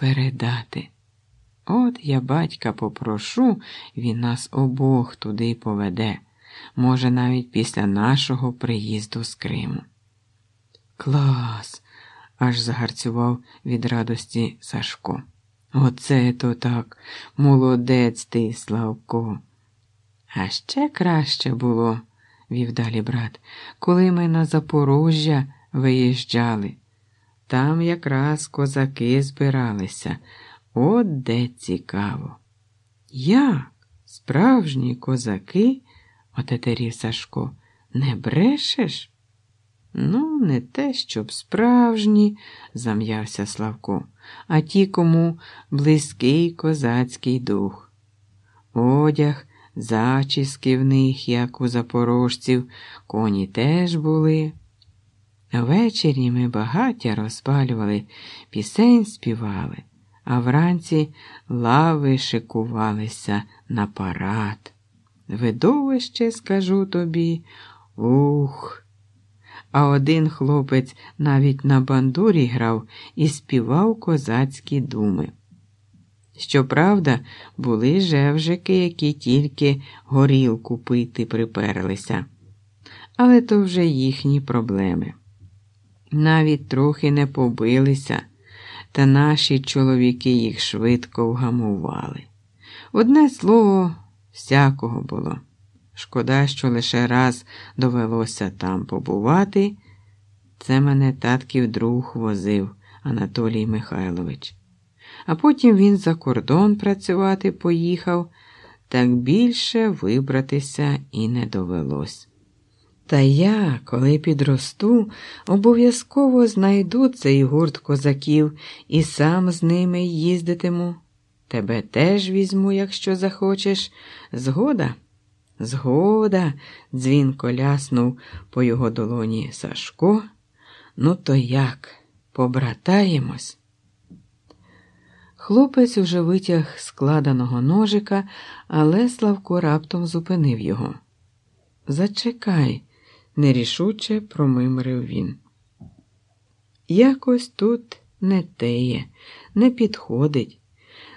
передати. От я батька попрошу, він нас обох туди поведе, може, навіть після нашого приїзду з Криму. Клас! аж загарцював від радості Сашко. Оце то так, молодець ти, Славко. А ще краще було, вів далі брат, коли ми на Запорожжя виїжджали. Там якраз козаки збиралися. От де цікаво. Як справжні козаки, отетерів Сашко, не брешеш? Ну, не те, щоб справжні, зам'явся Славко, а ті, кому близький козацький дух. Одяг, зачіски в них, як у запорожців, коні теж були. Ввечері ми багаття розпалювали, пісень співали, а вранці лави шикувалися на парад. Видовище, скажу тобі, ух. А один хлопець навіть на бандурі грав і співав козацькі думи. Щоправда, були жевжики, які тільки горілку пити приперлися, але то вже їхні проблеми навіть трохи не побилися, та наші чоловіки їх швидко вгамували. Одне слово, всякого було. Шкода, що лише раз довелося там побувати. Це мене татків друг возив Анатолій Михайлович. А потім він за кордон працювати поїхав, так більше вибратися і не довелось. Та я, коли підросту, обов'язково знайду цей гурт козаків і сам з ними їздитиму. Тебе теж візьму, якщо захочеш. Згода? Згода, дзвінко ляснув по його долоні Сашко. Ну, то як? Побратаємось? Хлопець уже витяг складеного ножика, але Славко раптом зупинив його. Зачекай нерішуче промимрив він. Якось тут не теє, не підходить.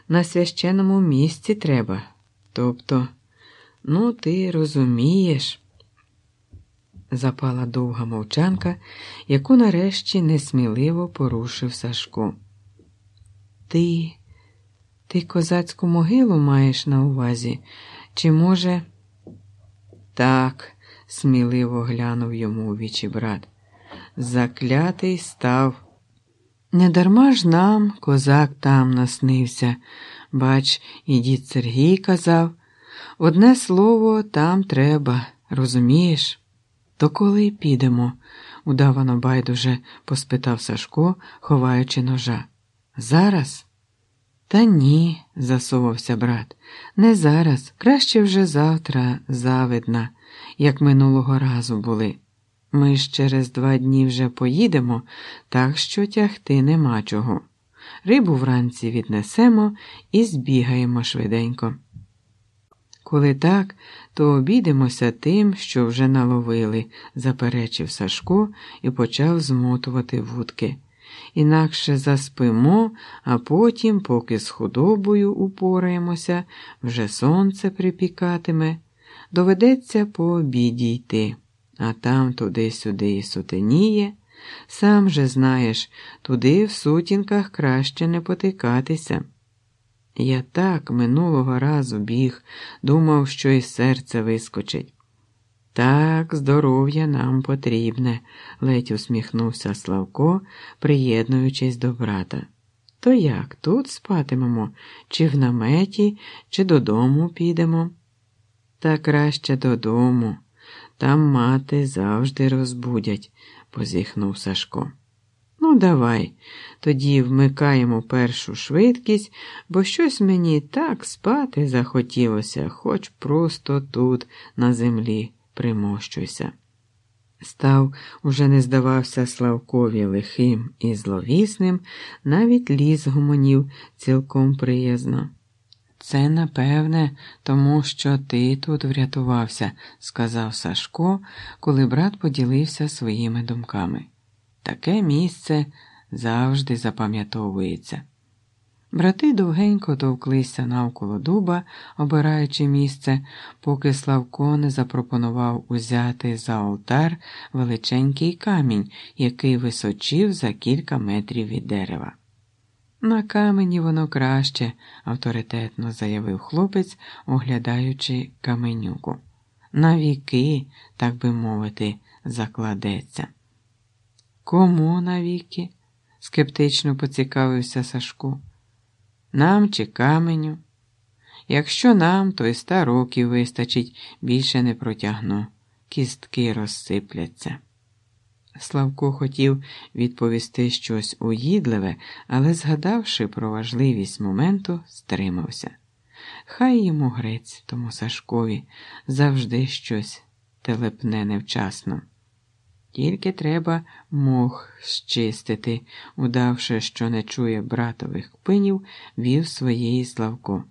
На священному місці треба. Тобто, ну, ти розумієш. Запала довга мовчанка, яку нарешті несміливо порушив Сашко. Ти, ти козацьку могилу маєш на увазі? Чи, може, так, сміливо глянув йому у вічі брат. Заклятий став. Недарма ж нам козак там наснився. Бач, і дід Сергій казав одне слово там треба, розумієш? То коли підемо? удавано байдуже поспитав Сашко, ховаючи ножа. Зараз? Та ні, засовався брат. Не зараз, краще вже завтра, завидна як минулого разу були. Ми ж через два дні вже поїдемо, так що тягти нема чого. Рибу вранці віднесемо і збігаємо швиденько. Коли так, то обійдемося тим, що вже наловили, заперечив Сашко і почав змотувати вудки. Інакше заспимо, а потім, поки з худобою упораємося, вже сонце припікатиме доведеться по обіді йти, а там туди-сюди і сутеніє. Сам же знаєш, туди в сутінках краще не потикатися. Я так минулого разу біг, думав, що і серце вискочить. Так, здоров'я нам потрібне, ледь усміхнувся Славко, приєднуючись до брата. То як тут спатимемо, чи в наметі, чи додому підемо? Та краще додому. Там мати завжди розбудять, позіхнув Сашко. Ну, давай, тоді вмикаємо першу швидкість, бо щось мені так спати захотілося, хоч просто тут, на землі, примощуйся. Став уже не здавався Славкові лихим і зловісним, навіть ліс гуманів цілком приязно. Це, напевне, тому що ти тут врятувався, сказав Сашко, коли брат поділився своїми думками. Таке місце завжди запам'ятовується. Брати довгенько товклися навколо дуба, обираючи місце, поки Славко не запропонував узяти за алтар величенький камінь, який височив за кілька метрів від дерева. На камені воно краще, авторитетно заявив хлопець, оглядаючи каменюку. На віки, так би мовити, закладеться. Кому навіки? скептично поцікавився Сашко. Нам чи каменю? Якщо нам, то й ста років вистачить, більше не протягну, кістки розсипляться. Славко хотів відповісти щось уїдливе, але, згадавши про важливість моменту, стримався. Хай йому грець, тому Сашкові завжди щось телепне невчасно. Тільки треба мох щистити, удавши, що не чує братових пинів, вів своєї Славко.